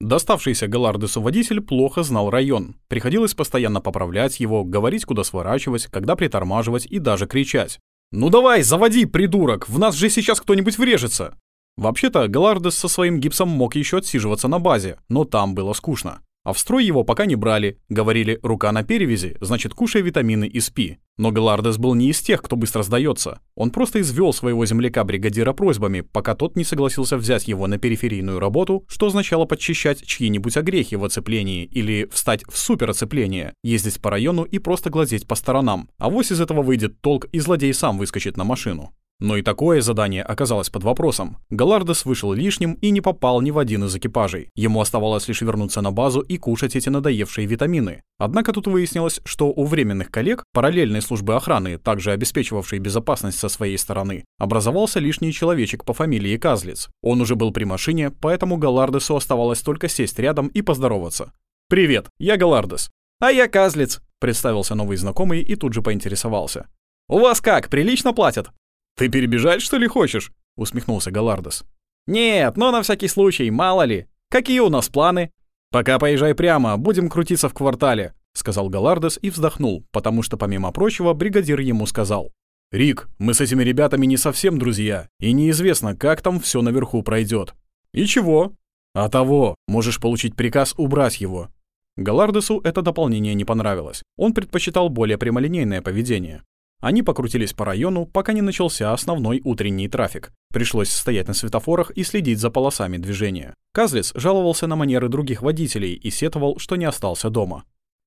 Доставшийся Галардесу водитель плохо знал район. Приходилось постоянно поправлять его, говорить, куда сворачивать, когда притормаживать и даже кричать. «Ну давай, заводи, придурок! В нас же сейчас кто-нибудь врежется!» Вообще-то, Галардес со своим гипсом мог еще отсиживаться на базе, но там было скучно. А в строй его пока не брали. Говорили, рука на перевязи, значит, кушай витамины и спи. Но Галардес был не из тех, кто быстро сдается. Он просто извел своего земляка-бригадира просьбами, пока тот не согласился взять его на периферийную работу, что означало подчищать чьи-нибудь огрехи в оцеплении или встать в супероцепление, ездить по району и просто глазеть по сторонам. А вось из этого выйдет толк, и злодей сам выскочит на машину. Но и такое задание оказалось под вопросом. Галардес вышел лишним и не попал ни в один из экипажей. Ему оставалось лишь вернуться на базу и кушать эти надоевшие витамины. Однако тут выяснилось, что у временных коллег параллельной службы охраны, также обеспечивавшей безопасность со своей стороны, образовался лишний человечек по фамилии Казлиц. Он уже был при машине, поэтому Галардесу оставалось только сесть рядом и поздороваться. «Привет, я Галардес». «А я Казлиц», — представился новый знакомый и тут же поинтересовался. «У вас как, прилично платят?» «Ты перебежать, что ли, хочешь?» — усмехнулся Галардос. «Нет, но на всякий случай, мало ли. Какие у нас планы?» «Пока поезжай прямо, будем крутиться в квартале», — сказал Галардос и вздохнул, потому что, помимо прочего, бригадир ему сказал. «Рик, мы с этими ребятами не совсем друзья, и неизвестно, как там все наверху пройдет. «И чего?» «А того, можешь получить приказ убрать его». Галардесу это дополнение не понравилось. Он предпочитал более прямолинейное поведение. Они покрутились по району, пока не начался основной утренний трафик. Пришлось стоять на светофорах и следить за полосами движения. Казлис жаловался на манеры других водителей и сетовал, что не остался дома.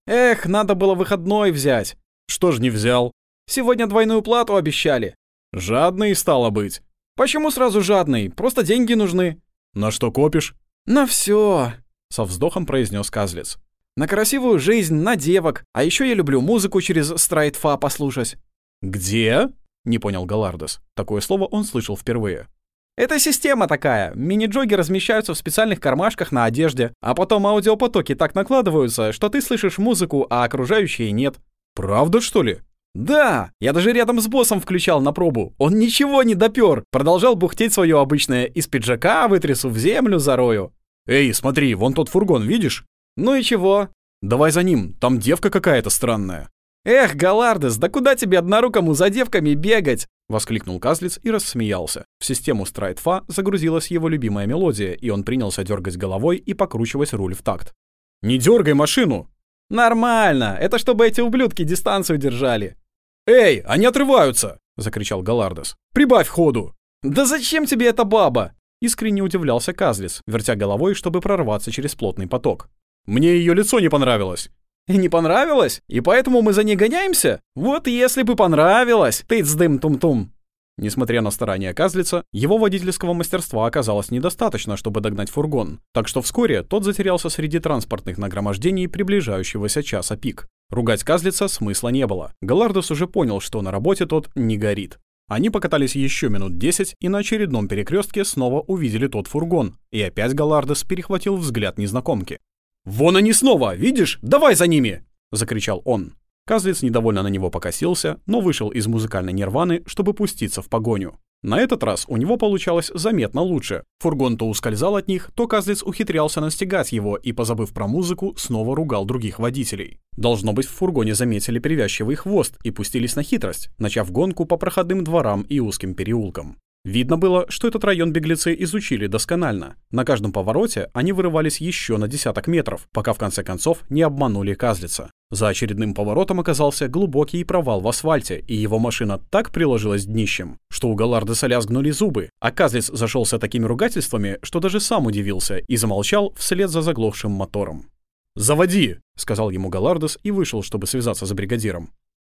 «Эх, надо было выходной взять!» «Что ж не взял?» «Сегодня двойную плату обещали». «Жадный стало быть». «Почему сразу жадный? Просто деньги нужны». «На что копишь?» «На все, со вздохом произнес Казлиц. «На красивую жизнь, на девок, а еще я люблю музыку через страйтфа послушать». «Где?» — не понял Галардес. Такое слово он слышал впервые. Это система такая. Мини-джоги размещаются в специальных кармашках на одежде, а потом аудиопотоки так накладываются, что ты слышишь музыку, а окружающие нет. Правда, что ли? Да, я даже рядом с боссом включал на пробу. Он ничего не допер, продолжал бухтеть свое обычное «из пиджака вытрясу в землю зарою». Эй, смотри, вон тот фургон, видишь? Ну и чего? Давай за ним, там девка какая-то странная. «Эх, Галардес, да куда тебе однорукому за девками бегать?» — воскликнул Казлиц и рассмеялся. В систему Страйтфа загрузилась его любимая мелодия, и он принялся дергать головой и покручивать руль в такт. «Не дергай машину!» «Нормально! Это чтобы эти ублюдки дистанцию держали!» «Эй, они отрываются!» — закричал Галардес. «Прибавь ходу!» «Да зачем тебе эта баба?» Искренне удивлялся Казлис, вертя головой, чтобы прорваться через плотный поток. «Мне ее лицо не понравилось!» Не понравилось? И поэтому мы за ней гоняемся? Вот если бы понравилось, тыц-дым-тум-тум. Несмотря на старания Казлица, его водительского мастерства оказалось недостаточно, чтобы догнать фургон, так что вскоре тот затерялся среди транспортных нагромождений приближающегося часа пик. Ругать Казлица смысла не было. Галардос уже понял, что на работе тот не горит. Они покатались еще минут десять и на очередном перекрестке снова увидели тот фургон, и опять Галардос перехватил взгляд незнакомки. «Вон они снова, видишь? Давай за ними!» — закричал он. Казлиц недовольно на него покосился, но вышел из музыкальной нирваны, чтобы пуститься в погоню. На этот раз у него получалось заметно лучше. Фургон то ускользал от них, то Казлиц ухитрялся настигать его и, позабыв про музыку, снова ругал других водителей. Должно быть, в фургоне заметили привязчивый хвост и пустились на хитрость, начав гонку по проходным дворам и узким переулкам. Видно было, что этот район беглецы изучили досконально. На каждом повороте они вырывались еще на десяток метров, пока в конце концов не обманули Казлица. За очередным поворотом оказался глубокий провал в асфальте, и его машина так приложилась днищем, что у Галардеса лязгнули зубы, а Казлиц зашелся такими ругательствами, что даже сам удивился и замолчал вслед за заглохшим мотором. «Заводи!» — сказал ему Галардес и вышел, чтобы связаться за бригадиром.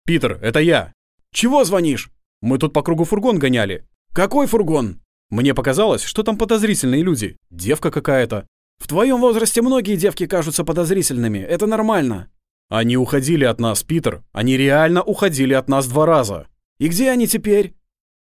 «Питер, это я!» «Чего звонишь?» «Мы тут по кругу фургон гоняли. «Какой фургон?» «Мне показалось, что там подозрительные люди. Девка какая-то». «В твоем возрасте многие девки кажутся подозрительными. Это нормально». «Они уходили от нас, Питер. Они реально уходили от нас два раза». «И где они теперь?»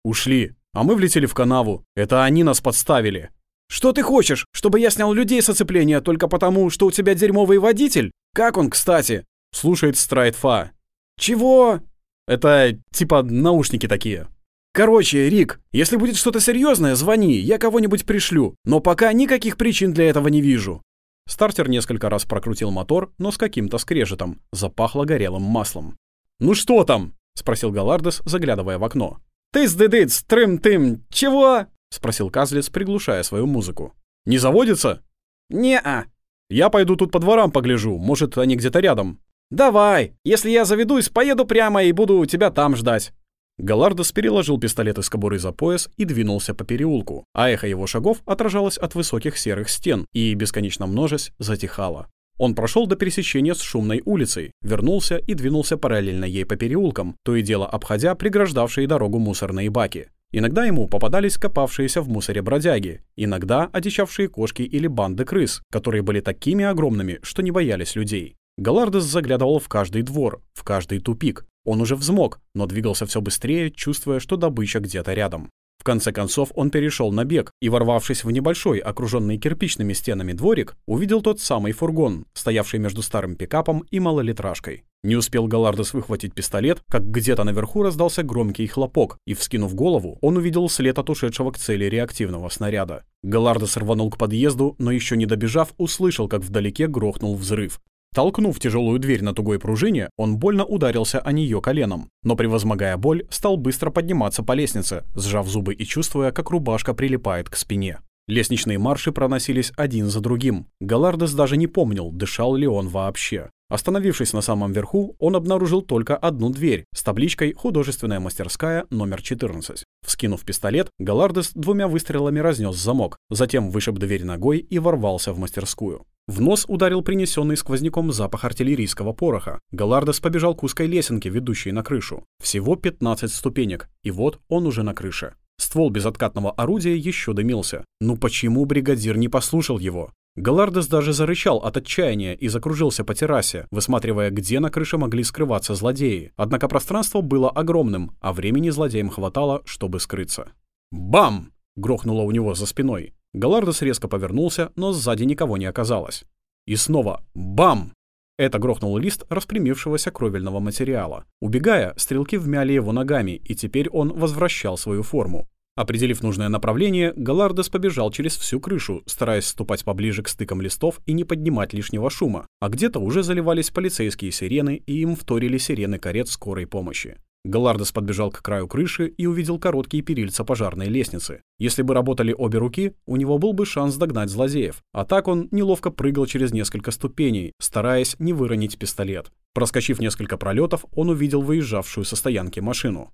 «Ушли. А мы влетели в канаву. Это они нас подставили». «Что ты хочешь? Чтобы я снял людей с оцепления только потому, что у тебя дерьмовый водитель? Как он, кстати?» «Слушает Страйтфа». «Чего?» «Это типа наушники такие». Короче, Рик, если будет что-то серьезное, звони, я кого-нибудь пришлю. Но пока никаких причин для этого не вижу. Стартер несколько раз прокрутил мотор, но с каким-то скрежетом. Запахло горелым маслом. «Ну что там?» — спросил Галардес, заглядывая в окно. «Тыц-дыдыц, трым-тым, чего?» — спросил Казлец, приглушая свою музыку. «Не заводится?» «Не-а». «Я пойду тут по дворам погляжу, может, они где-то рядом». «Давай, если я заведусь, поеду прямо и буду тебя там ждать». Галардос переложил пистолет из кобуры за пояс и двинулся по переулку, а эхо его шагов отражалось от высоких серых стен и, бесконечно множась, затихало. Он прошел до пересечения с шумной улицей, вернулся и двинулся параллельно ей по переулкам, то и дело обходя преграждавшие дорогу мусорные баки. Иногда ему попадались копавшиеся в мусоре бродяги, иногда одичавшие кошки или банды крыс, которые были такими огромными, что не боялись людей. Галардес заглядывал в каждый двор, в каждый тупик. Он уже взмок, но двигался все быстрее, чувствуя, что добыча где-то рядом. В конце концов он перешел на бег и, ворвавшись в небольшой, окруженный кирпичными стенами дворик, увидел тот самый фургон, стоявший между старым пикапом и малолитражкой. Не успел Галардес выхватить пистолет, как где-то наверху раздался громкий хлопок, и, вскинув голову, он увидел след от ушедшего к цели реактивного снаряда. Галардес рванул к подъезду, но еще не добежав, услышал, как вдалеке грохнул взрыв. Толкнув тяжелую дверь на тугой пружине, он больно ударился о нее коленом, но, превозмогая боль, стал быстро подниматься по лестнице, сжав зубы и чувствуя, как рубашка прилипает к спине. Лестничные марши проносились один за другим. Галардес даже не помнил, дышал ли он вообще. Остановившись на самом верху, он обнаружил только одну дверь с табличкой «Художественная мастерская номер 14». Вскинув пистолет, Галардес двумя выстрелами разнес замок, затем вышиб дверь ногой и ворвался в мастерскую. В нос ударил принесенный сквозняком запах артиллерийского пороха. Галардес побежал к узкой лесенке, ведущей на крышу. Всего 15 ступенек, и вот он уже на крыше. Ствол безоткатного орудия еще дымился. Ну почему бригадир не послушал его? Галардес даже зарычал от отчаяния и закружился по террасе, высматривая, где на крыше могли скрываться злодеи. Однако пространство было огромным, а времени злодеям хватало, чтобы скрыться. «Бам!» — грохнуло у него за спиной. Галардос резко повернулся, но сзади никого не оказалось. И снова «бам!» Это грохнул лист распрямившегося кровельного материала. Убегая, стрелки вмяли его ногами, и теперь он возвращал свою форму. Определив нужное направление, Галардес побежал через всю крышу, стараясь ступать поближе к стыкам листов и не поднимать лишнего шума, а где-то уже заливались полицейские сирены, и им вторили сирены карет скорой помощи. Галардес подбежал к краю крыши и увидел короткие перильца пожарной лестницы. Если бы работали обе руки, у него был бы шанс догнать злодеев, а так он неловко прыгал через несколько ступеней, стараясь не выронить пистолет. Проскочив несколько пролетов, он увидел выезжавшую со стоянки машину.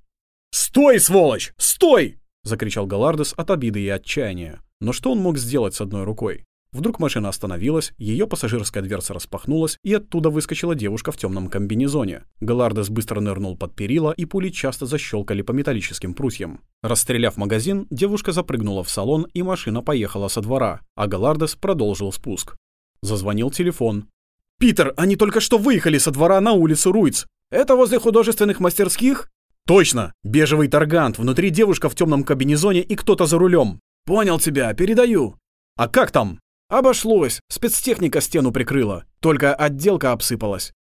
«Стой, сволочь! Стой!» — закричал Галардес от обиды и отчаяния. Но что он мог сделать с одной рукой? Вдруг машина остановилась, ее пассажирская дверца распахнулась, и оттуда выскочила девушка в темном комбинезоне. Галардес быстро нырнул под перила, и пули часто защелкали по металлическим прутьям. Расстреляв магазин, девушка запрыгнула в салон, и машина поехала со двора, а Галардес продолжил спуск. Зазвонил телефон. «Питер, они только что выехали со двора на улицу Руиц. Это возле художественных мастерских?» «Точно! Бежевый таргант, внутри девушка в темном кабинезоне и кто-то за рулем. «Понял тебя, передаю». «А как там?» «Обошлось. Спецтехника стену прикрыла. Только отделка обсыпалась.